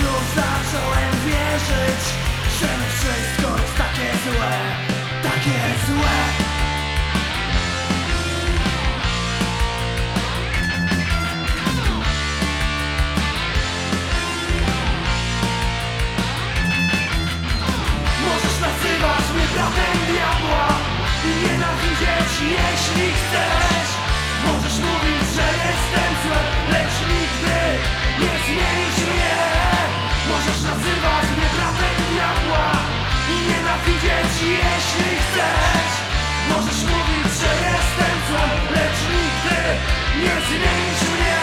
Znów zacząłem wierzyć Że wszystko jest takie złe Takie złe. Możesz nazywać mnie bratem diabła I nienawidzieć jeśli chcesz. Możesz mówić, że jestem zły Lecz nigdy nie zmienisz nie zmienisz mnie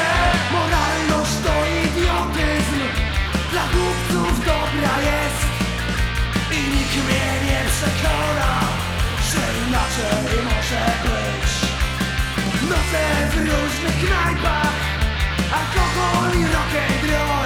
Moralność to idiotyzm. Dla głupców dobra jest. I nikt mnie nie przekona, że inaczej może być. Noce w różnych knajpach, alkohol i rock'n'roll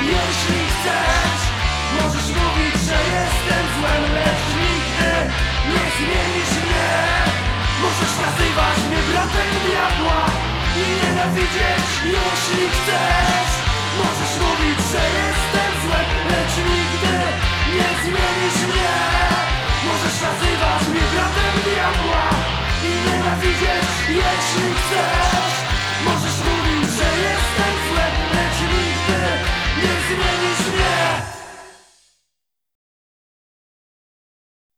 jeśli chcesz Możesz mówić, że jestem zły Lecz nigdy nie zmienisz mnie. Możesz nazywać mnie bratem diabła I nienawidzieć jeśli chcesz. Możesz mówić, że jestem zły Lecz nigdy